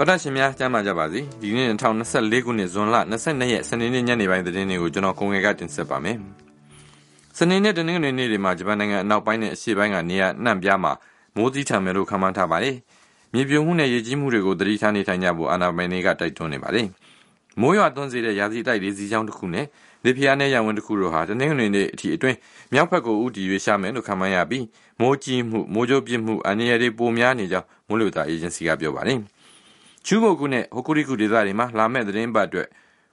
တော်တာရှင်များကျမ်းမာကြပါစေဒီနေ့2024ခုနှစ်ဇွန်လ22ရက်စနေနေ့ညနေပိုင်းသတင်းတွေကိုကျွန်တော်ကိုငယ်ကတင်ဆက်ပါမယ်စနေနေ့တနင်္ဂနွေနေ့တွေမှာဂျပန်နိုင်ငံအနောက်ပိုင်းနဲ့အရှေ့ပိုင်းကနေရနှံ့ပြားမှာမိုးသီးထံမယ်လို့ခန့်မှန်းထားပါတယ်မြေပြိုမှုနဲ့ရေကြီးမှုတွေကိုသတိထားနေထိုင်ကြဖို့အာဏာပိုင်တွေကတိုက်တွန်းနေပါတယ်မိုးရွာသွန်းစေတဲ့ရာသီတိုက်လေးစီးချောင်းတစ်ခုနဲ့လေဖျားနဲ့ရံဝင်တစ်ခုတို့ဟာတနင်္ဂနွေနေ့အထိအတွင်းမြောက်ဘက်ကိုဥတီရွေးရှာမယ်လို့ခန့်မှန်းရပြီးမိုးကြီးမှုမိုးကြိုးပြစ်မှုအန္တရာယ်တွေပိုများနေကြောင်းမိုးလေဝသအေဂျင်စီကပြောပါတယ်။ ချူးမိုကုနဲ့ဟိုကူရီကူဒေသတွေမှာလာမယ့်သတင်းပတ်အတွက်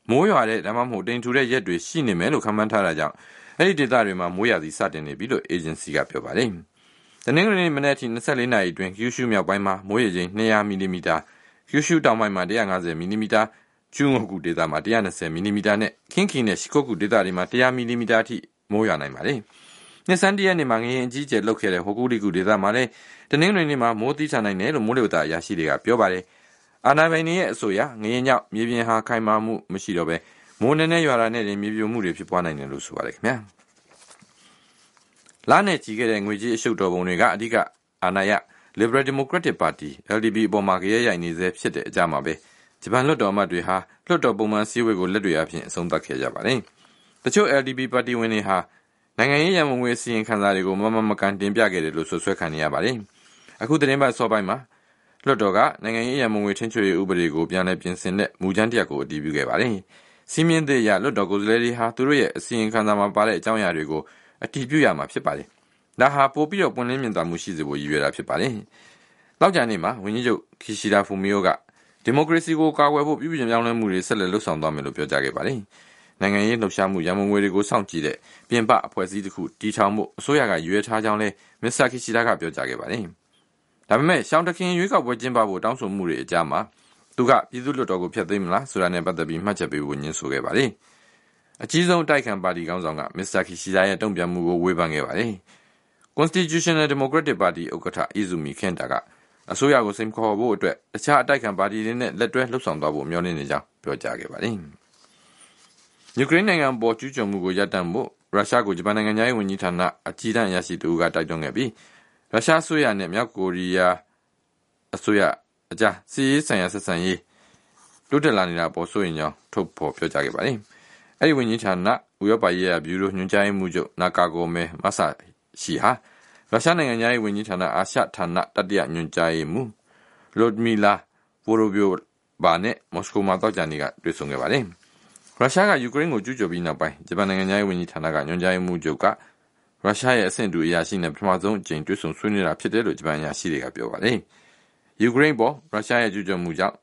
မိုးရွာတဲ့ဒါမှမဟုတ်တိမ်ထူတဲ့ရက်တွေရှိနေမယ်လို့ခန့်မှန်းထားတာကြောင့်အဲ့ဒီဒေသတွေမှာမိုးရာသီစတင်နေပြီလို့အေဂျင်စီကပြောပါတယ်။တနင်္ဂနွေနေ့မနေ့အထိ24နာရီအတွင်းကျူရှုမြောက်ပိုင်းမှာမိုးရေချိန်200မီလီမီတာကျူရှုတောင်ပိုင်းမှာ150မီလီမီတာကျူငုတ်ကူဒေသမှာ120မီလီမီတာနဲ့ခင်းခင်းနဲ့ရှီကုတ်ကူဒေသတွေမှာ100မီလီမီတာအထိမိုးရွာနိုင်ပါတယ်။နှစ်ဆန်းတရက်နေ့မှာငရင်အကြီးကျယ်လှုပ်ခဲ့တဲ့ဟိုကူရီကူဒေသမှာလည်းတနင်္ဂနွေနေ့မှာမိုးသီးထန်နိုင်တယ်လို့မိုးလေဝသအရာရှိတွေကပြောပါတယ်။ အာဏာပိုင်တွေရဲ့အဆိုအရငရင်ညောက်မြေပြင်ဟာခိုင်မာမှုမရှိတော့ပဲမိုးနေနဲ့ရွာတာနဲ့တင်မြေပြိုမှုတွေဖြစ်ပွားနိုင်တယ်လို့ဆိုပါတယ်ခင်ဗျာလာနဲ့ကြီးခဲ့တဲ့ငွေကြေးအရှုပ်တော်ပုံတွေကအဓိကအာဏာရ Liberal Democratic Party LDP အပေါ်မှာကြရရိုက်နေစေဖြစ်တဲ့အကြမှာပဲဂျပန်လွှတ်တော်အမတ်တွေဟာလွှတ်တော်ပုံမှန်စည်းဝေးကိုလက်တွေအဖြစ်အဆုံးသတ်ခဲ့ကြပါတယ်တချို့ LDP ပါတီဝင်တွေဟာနိုင်ငံရေးရန်ပုံငွေစီရင်ခံစားတွေကိုမမမကန်တင်ပြခဲ့တယ်လို့ဆွဆွဲခံနေရပါတယ်အခုသတင်းပတ်စောပိုင်းမှာ လွှတ်တော်ကနိုင်ငံရေးအရမငွေထင်းချွေဥပဒေကိုပြန်လည်ပြင်ဆင်တဲ့မူကြမ်းတစ်ရပ်ကိုအတည်ပြုခဲ့ပါတယ်။စီမင်းသေးရလွှတ်တော်ကိုယ်စားလှယ်တွေဟာသူတို့ရဲ့အစီရင်ခံစာမှာပါတဲ့အကြောင်းအရာတွေကိုအတည်ပြုရမှာဖြစ်ပါတယ်။ဒါဟာပိုပြီးတော့ပွင့်လင်းမြင်သာမှုရှိစေဖို့ရည်ရွယ်တာဖြစ်ပါတယ်။နောက်ကြနေ့မှာဝန်ကြီးချုပ်ခီရှီဒါဖူမီယိုကဒီမိုကရေစီကိုကာကွယ်ဖို့ပြည်ပြင်ပြောင်းလဲမှုတွေဆက်လက်လှုပ်ဆောင်သွားမယ်လို့ပြောကြားခဲ့ပါတယ်။နိုင်ငံရေးလှုပ်ရှားမှုရန်ပုံငွေတွေကိုစောင့်ကြည့်တဲ့ပြင်ပအဖွဲ့အစည်းတစ်ခုတီထောင်မှုအစိုးရကရွေးထားကြောင်းလဲမစ္စတာခီရှီဒါကပြောကြားခဲ့ပါတယ်။ ဒါပေမဲ့ရှောင်းတခင်ရွေးကောက်ပွဲကျင်းပဖို့တောင်းဆိုမှုတွေအကြမှာသူကပြည်သူ့လွှတ်တော်ကိုဖျက်သိမ်းမလားဆိုတာနဲ့ပတ်သက်ပြီးမှတ်ချက်ပေးဖို့ညှင်းဆိုခဲ့ပါတယ်။အကြီးဆုံးတိုက်ခံပါတီခေါင်းဆောင်ကမစ္စတာခီရှီဒါရဲ့တုံ့ပြန်မှုကိုဝေဖန်ခဲ့ပါတယ်။ Constitutional Democratic Party ဥက္ကဋ္ဌအီဇူမီခင်တာကအစိုးရကိုစိန်ခေါ်ဖို့အတွက်တခြားအတိုက်ခံပါတီတွေနဲ့လက်တွဲလှုပ်ဆောင်သွားဖို့မျှော်လင့်နေကြောင်းပြောကြားခဲ့ပါတယ်။ယူကရိန်းနိုင်ငံပေါ်ကျူးကျော်မှုကိုရပ်တန့်ဖို့ရုရှားကိုဂျပန်နိုင်ငံရဲ့ဝန်ကြီးဌာနအကြီးတန်းအရာရှိတူကတိုက်တွန်းခဲ့ပြီး ရုရှားအစိုးရနဲ့မြောက်ကိုရီးယားအစိုးရအကြားစီးရေးဆိုင်ရာဆက်ဆံရေးတိုးတက်လာနေတာပေါ်ဆိုရင်ကြောင့်ထုတ်ဖော်ပြောကြားခဲ့ပါတယ်။အဲဒီဝန်ကြီးဌာနဥရောပရေးရာဘျူရိုညွှန်ကြားရေးမှူးချုပ်နာကာဂိုမဲမဆာရှိဟာရုရှားနိုင်ငံသားရေးဝန်ကြီးဌာနအာရှဌာနတတိယညွှန်ကြားရေးမှူးလော့ဒမီလာဗိုရိုဘီယိုဘာနဲ့မော်စကိုမှာတောက်ကြနေကတွေ့ဆုံခဲ့ပါတယ်။ရုရှားကယူကရိန်းကိုကျူးကျော်ပြီးနောက်ပိုင်းဂျပန်နိုင်ငံသားရေးဝန်ကြီးဌာနကညွှန်ကြားရေးမှူးချုပ်က ရုရှားရဲ့အဆင့်တူအရာရှိနဲ့ပထမဆုံးအကြိမ်တွေ့ဆုံဆွေးနွေးတာဖြစ်တယ်လို့ဂျပန်အရာရှိတွေကပြောပါတယ်။ယူကရိန်းပေါ်ရုရှားရဲ့ကျူးကျော်မှုကြောင့်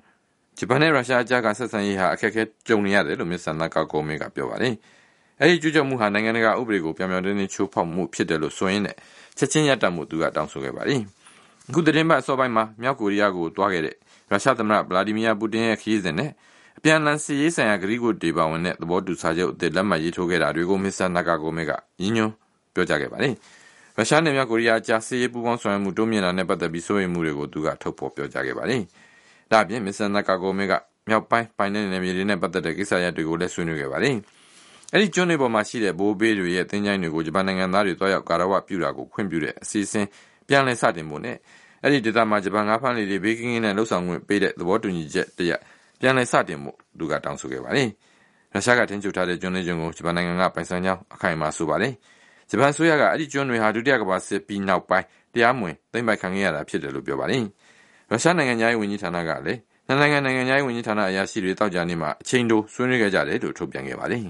ဂျပန်နဲ့ရုရှားအကြားကဆက်ဆံရေးဟာအခက်အခဲကြုံနေရတယ်လို့မစ္စတာနာကာကိုမေကပြောပါတယ်။အဲဒီကျူးကျော်မှုဟာနိုင်ငံတကာဥပဒေကိုပြောင်ပြောင်တင်းတင်းချိုးဖောက်မှုဖြစ်တယ်လို့ဆိုရင်းနဲ့ချက်ချင်းရပ်တန့်မှုသူကတောင်းဆိုခဲ့ပါတယ်။အခုသတင်းပတ်အစောပိုင်းမှာမြောက်ကိုရီးယားကိုတွားခဲ့တဲ့ရုရှားသမ္မတဗလာဒီမီယာပူတင်ရဲ့ခရီးစဉ်နဲ့အပြန်အလှန်စစ်ရေးဆိုင်ရာဂရီကိုဒေပါဝင်တဲ့သဘောတူစာချုပ်အသစ်လက်မှတ်ရေးထိုးခဲ့တာတွေကိုမစ္စတာနာကာကိုမေကညှဉ်းညွန်း ပြောကြားခဲ့ပါတယ်။ရုရှားနဲ့မြောက်ကိုရီးယားကြားစစ်ရေးပူးပေါင်းဆောင်ရွက်မှုတိုးမြင့်လာတဲ့ပတ်သက်ပြီးစိုးရိမ်မှုတွေကိုသူကထုတ်ဖော်ပြောကြားခဲ့ပါတယ်။ဒါ့အပြင်မစ္စတာနကာဂိုမေကမြောက်ပိုင်းပိုင်းနယ်နယ်မြေတွေနဲ့ပတ်သက်တဲ့ကိစ္စရပ်တွေကိုလည်းဆွေးနွေးခဲ့ပါတယ်။အဲဒီကျွန်းတွေပေါ်မှာရှိတဲ့ဘိုးဘေးတွေရဲ့တင်းကြိုင်းတွေကိုဂျပန်နိုင်ငံသားတွေတွားရောက်ကာရဝပြုတာကိုခွင့်ပြုတဲ့အစီအစဉ်ပြန်လည်စတင်ဖို့နဲ့အဲ့ဒီဒေသမှာဂျပန်ငါးဖမ်းလေတွေဘေးကင်းကင်းနဲ့လှုပ်ဆောင်ခွင့်ပေးတဲ့သဘောတူညီချက်တရပြန်လည်စတင်ဖို့သူကတောင်းဆိုခဲ့ပါတယ်။ရုရှားကထင်းချုပ်ထားတဲ့ကျွန်းလေးကျွန်းကိုဂျပန်နိုင်ငံကပိုင်ဆိုင်ကြောင်းအခိုင်အမာဆိုပါတယ်။ ဂျပန်ဆိုရကအဲ့ဒီကျွန်းတွေဟာဒုတိယကမ္ဘာစစ်ပြီးနောက်ပိုင်းတရားမဝင်သိမ်းပိုက်ခံခဲ့ရတာဖြစ်တယ်လို့ပြောပါတယ်။ရုရှားနိုင်ငံသားရေးဝန်ကြီးဌာနကလည်းနိုင်ငံနိုင်ငံသားရေးဝန်ကြီးဌာနအရာရှိတွေတောက်ကြနေမှာအချိန်တိုဆွေးနွေးခဲ့ကြတယ်လို့ထုတ်ပြန်ခဲ့ပါတယ်။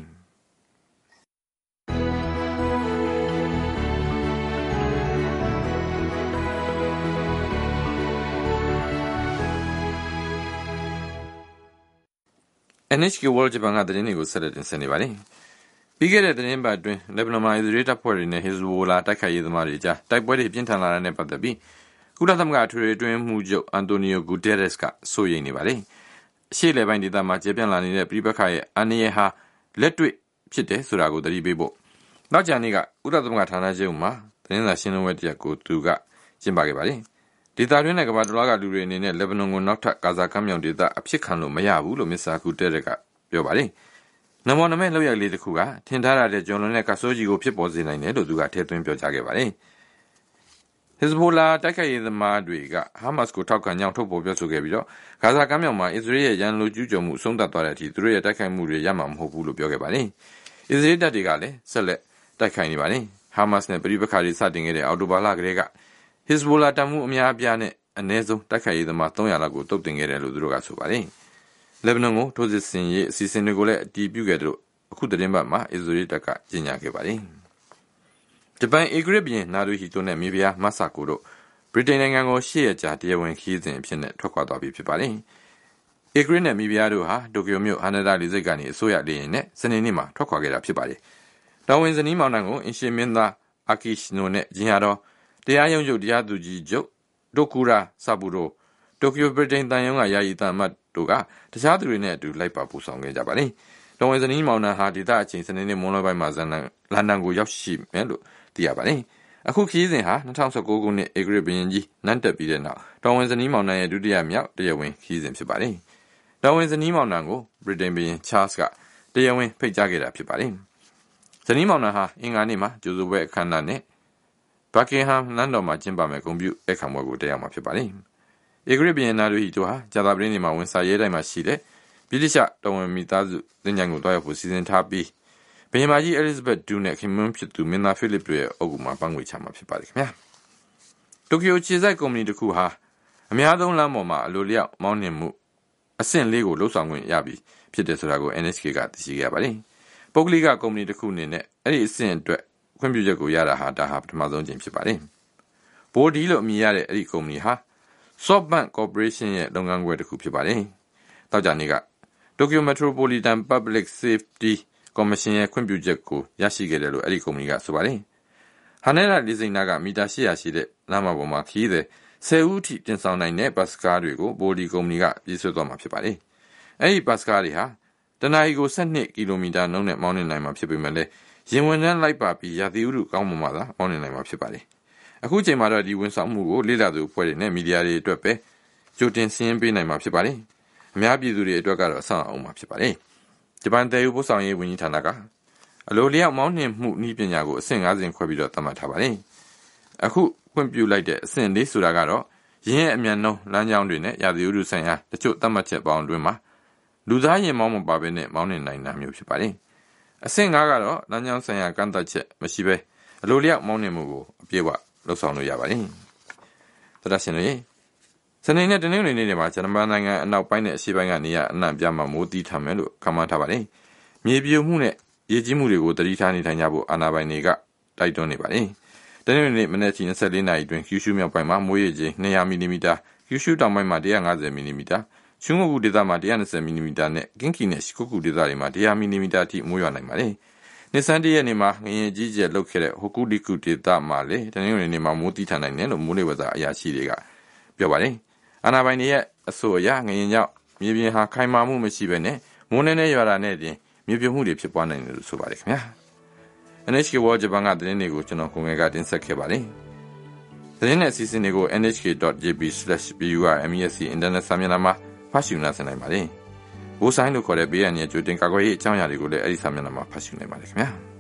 NHK World Japan ကသတင်းတွေကိုဆက်လက်တင်ဆက်နေပါတယ်။ ပြီးခဲ့တဲ့သတင်းပတ်အတွင်းလက်ဘနွန်မှာအစ္စရေးတပ်ဖွဲ့တွေနဲ့ဟစ်ဇ်ဘိုလာတိုက်ခိုက်ရေးသမားတွေကြားတိုက်ပွဲတွေပြင်းထန်လာတဲ့နဲ့ပတ်သက်ပြီးကုလသမဂ္ဂအထွေထွေအတွင်းမှုချုပ်အန်တိုနီယိုဂူတဲရက်စ်ကစိုးရိမ်နေပါတယ်။အရှေ့လေပိုင်းဒေသမှာကျေပြန့်လာနေတဲ့ပြည်ပခါရဲ့အန္တရာယ်ဟာလက်တွေ့ဖြစ်တယ်ဆိုတာကိုသတိပေးဖို့နောက်ကြနေ့ကကုလသမဂ္ဂဌာနချုပ်မှာသတင်းစာရှင်းလင်းပွဲတရက်ကိုသူကကျင်းပခဲ့ပါတယ်။ဒေသတွင်းနဲ့ကမ္ဘာတလွှားကလူတွေအနေနဲ့လက်ဘနွန်ကိုနောက်ထပ်ဂါဇာကမ်းမြောင်ဒေသအဖြစ်ခံလို့မရဘူးလို့မစ္စတာဂူတဲရက်ကပြောပါတယ်။ နမောနမဲလောက်ရလေးတစ်ခုကထင်ထားရတဲ့ဂျွန်လွန်နဲ့ကဆိုးကြီးကိုဖြစ်ပေါ်စေနိုင်တယ်လို့သူကထည့်သွင်းပြောကြားခဲ့ပါတယ်။ Hezbollah တိုက်ခိုက်ရေးသမားတွေကဟာမတ်စ်ကိုထောက်ခံကြောင်းထုတ်ပေါ်ပြောဆိုခဲ့ပြီးတော့ဂါဇာကမ်းမြောင်မှာအစ္စရေးရဲ့ရန်လိုကျူးကျော်မှုဆုံးသက်သွားတဲ့အထိသူတို့ရဲ့တိုက်ခိုက်မှုတွေရမှာမဟုတ်ဘူးလို့ပြောခဲ့ပါတယ်။အစ္စရေးတပ်တွေကလည်းဆက်လက်တိုက်ခိုက်နေပါတယ်။ဟာမတ်စ်နဲ့ပြည်ပခါတွေစတင်ခဲ့တဲ့အော်တိုဘာလကလေးက Hezbollah တပ်မှုအများအပြားနဲ့အ ਨੇ ဆုံးတိုက်ခိုက်ရေးသမား300လောက်ကိုတုတ်တင်ခဲ့တယ်လို့သူတို့ကဆိုပါတယ်။ လက်ဘနွန်ကိုထိုးစစ်ဆင်ရေးအစီအစဉ်တွေကိုလည်းအတည်ပြုခဲ့တယ်လို့အခုသတင်းပတ်မှာအစ္စရေးတပ်ကကြေညာခဲ့ပါတယ်။ဂျပန်အေဂရစ်ဘီယင်နာရူဟီတိုနဲ့မြေပြားမဆာကိုတို့ဗြိတိန်နိုင်ငံကိုရှေ့ရကြာတရားဝင်ခီးစဉ်အဖြစ်နဲ့ထွက်ခွာသွားပြီဖြစ်ပါတယ်။အေဂရစ်နဲ့မြေပြားတို့ဟာတိုကျိုမြို့ဟန်နဒါလေဆိပ်ကနေအစိုးရလေယာဉ်နဲ့စနေနေ့မှာထွက်ခွာခဲ့တာဖြစ်ပါတယ်။တော်ဝင်ဇနီးမောင်နှံကိုအင်ရှင်မင်းသားအာကီရှနိုနဲ့ဂျင်ဟာတော့တရားရုံးချုပ်တရားသူကြီးချုပ်ဒိုကူရာဆာဘူရို တိုကျိုဗြိတိန်တန်ယုံကယာယီတန်မတ်တို့ကတခြားသူတွေနဲ့အတူလိုက်ပါပူဆောင်ခဲ့ကြပါတယ်။တော်ဝင်ဇနီးမောင်နှံဟာဒေသအချိန်စနေနေ့မွန်းလွဲပိုင်းမှာဇန်နလန်ဒန်ကိုရောက်ရှိမယ်လို့သိရပါတယ်။အခုခီးစဉ်ဟာ2019ခုနှစ်ဧကရဘရင်ကြီးနန်းတက်ပြီးတဲ့နောက်တော်ဝင်ဇနီးမောင်နှံရဲ့ဒုတိယမြောက်တရားဝင်ခီးစဉ်ဖြစ်ပါတယ်။တော်ဝင်ဇနီးမောင်နှံကိုဗြိတိန်ဘရင်ချားစ်ကတရားဝင်ဖိတ်ကြားခဲ့တာဖြစ်ပါတယ်။ဇနီးမောင်နှံဟာအင်္ဂါနေ့မှာကျိုးစုပွဲအခမ်းအနားနဲ့ဘကင်ဟမ်နန်းတော်မှာကျင်းပမယ်ဂုဏ်ပြုအခမ်းပွဲကိုတက်ရောက်မှာဖြစ်ပါတယ်။ ဧကရဘရင်နာတို့ဟီတို့ဟာဂျာတာပရင်းနေမှာဝန်စာရဲတိုင်းမှာရှိတဲ့ဗြိတိရှတော်ဝင်မိသားစုသင်္ကြန်ကိုတွားရောက်ဖို့စီစဉ်ထားပြီးဘင်မာကြီးအဲလစ်ဇဘက်ဒူးနဲ့ခင်မွန်းဖြစ်သူမင်းသားဖိလစ်တို့ရဲ့အုပ်ကူမှာပန်းငွေချမှာဖြစ်ပါတယ်ခင်ဗျာတိုကျိုခြေစိုက်ကုမ္ပဏီတစ်ခုဟာအများဆုံးလမ်းပေါ်မှာအလိုလျောက်မောင်းနှင်မှုအဆင့်လေးကိုလှုပ်ဆောင်ခွင့်ရပြီဖြစ်တယ်ဆိုတာကို NHK ကသိရှိခဲ့ပါတယ်ပုဂ္ဂလိကကုမ္ပဏီတစ်ခုအနေနဲ့အဲ့ဒီအဆင့်အတွက်ခွင့်ပြုချက်ကိုရတာဟာဒါဟာပထမဆုံးချိန်ဖြစ်ပါတယ်ဘိုဒီလို့အမည်ရတဲ့အဲ့ဒီကုမ္ပဏီဟာ SoftBank Corporation ရဲ့လုပ်ငန်းခွဲတစ်ခုဖြစ်ပါတယ်တောက်ကြနေ့က Tokyo Metropolitan Public Safety ကော်မရှင်ရဲ့ခွင့်ပြုချက်ကိုရရှိခဲ့တယ်လို့အဲ့ဒီကုမ္ပဏီကဆိုပါတယ်။ဟာနဲရာလေစိန်နာကမီတာ800ရှိတဲ့လမ်းမပေါ်မှာခီးတဲ့10ဦးထိတင်ဆောင်နိုင်တဲ့ဘတ်စကားတွေကိုဘိုလီကုမ္ပဏီကပြေးဆွဲသွားမှာဖြစ်ပါတယ်။အဲ့ဒီဘတ်စကားတွေဟာတနအီကို12ကီလိုမီတာနှုန်းနဲ့မောင်းနှင်နိုင်မှာဖြစ်ပေမဲ့လည်းရင်ဝင်နှန်းလိုက်ပါပြီးရာသီဥတုကောင်းမှမှသာမောင်းနှင်နိုင်မှာဖြစ်ပါတယ်။ အခုချိန်မှာတော့ဒီဝန်ဆောင်မှုကိုလေ့လာသူအဖွဲ့တွေနဲ့မီဒီယာတွေအတွက်ပဲကြိုတင်စင်းပေးနိုင်မှာဖြစ်ပါတယ်။အများပြည်သူတွေအတွက်ကတော့အဆအအောင်မှာဖြစ်ပါတယ်။ဂျပန်တည်ယူပို့ဆောင်ရေးဝန်ကြီးဌာနကအလိုလျောက်မောင်းနှင်မှုနည်းပညာကိုအဆင့်၅ဆင့်ခွဲပြီးတော့သတ်မှတ်ထားပါတယ်။အခုခွင့်ပြုလိုက်တဲ့အဆင့်၄ဆိုတာကတော့ရင်းရဲ့အမြန်နှုန်းလမ်းကြောင်းတွေနဲ့ရာသီဥတုဆိုင်ရာတချို့သတ်မှတ်ချက်ပေါင်းတွင်မှာလူသားရင်မောင်းမပါဘဲနဲ့မောင်းနှင်နိုင်တာမျိုးဖြစ်ပါတယ်။အဆင့်၅ကတော့လမ်းကြောင်းဆိုင်ရာကန့်သတ်ချက်မရှိဘဲအလိုလျောက်မောင်းနှင်မှုကိုအပြည့်အဝ လုပ်ဆောင်လို့ရပါတယ်။သဒ္ဒရှင်တွေစနေနဲ့တနင်္ဂနွေနေ့တွေမှာဂျပန်နိုင်ငံအနောက်ပိုင်းနဲ့အရှေ့ပိုင်းကနေရအနှံ့ပြမှာမိုးတီးထမယ်လို့ခန့်မှန်းထားပါတယ်။မြေပြိုမှုနဲ့ရေကြီးမှုတွေကိုတတိထားနေထိုင်ကြဖို့အာဏာပိုင်တွေကတိုက်တွန်းနေပါတယ်။တနင်္ဂနွေနေ့မနေ့က24နာရီအတွင်းကျူရှူမြောက်ပိုင်းမှာမိုးရေချိန်200မီလီမီတာကျူရှူတောင်ပိုင်းမှာ150မီလီမီတာရှုံးငုဒေသမှာ120မီလီမီတာနဲ့ကင်းကီနဲ့ရှီကုကူဒေသတွေမှာ100မီလီမီတာအထိမိုးရွာနိုင်ပါတယ်။ နှစ်ဆန်းတရက်နေ့မှာငရင်ကြီးကျယ်လောက်ခဲ့တဲ့ဟိုကူလီကူဒေသမှာလေတနင်္ဂနွေနေ့မှာမိုးတီးထန်နိုင်တယ်လို့မိုးလေဝသအရာရှိတွေကပြောပါတယ်။အာဏာပိုင်တွေရဲ့အဆိုအရငရင်ကြောင့်မြေပြင်ဟာခိုင်မာမှုမရှိဘဲနဲ့မိုးနှင်းနဲ့ရွာတာနဲ့တင်မြေပြိုမှုတွေဖြစ်ပွားနိုင်တယ်လို့ဆိုပါတယ်ခင်ဗျာ NHK World Japan ကသတင်းတွေကိုကျွန်တော်ကိုငယ်ကတင်ဆက်ခဲ့ပါတယ်သတင်းနဲ့အစီအစဉ်တွေကို nhk.jp/burmesc internet စာမျက်နှာမှာဖတ်ရှုနိုင်နိုင်ပါတယ် ဘိုးဆိုင်လို့ခေါ်တဲ့ဘေးရန်ရဲ့ကြိုတင်ကာကွယ်ရေးအကြောင်းအရာတွေကိုလည်းအဲ့ဒီစာမျက်နှာမှာဖတ်ရှုနိုင်ပါတယ်ခင်ဗျာ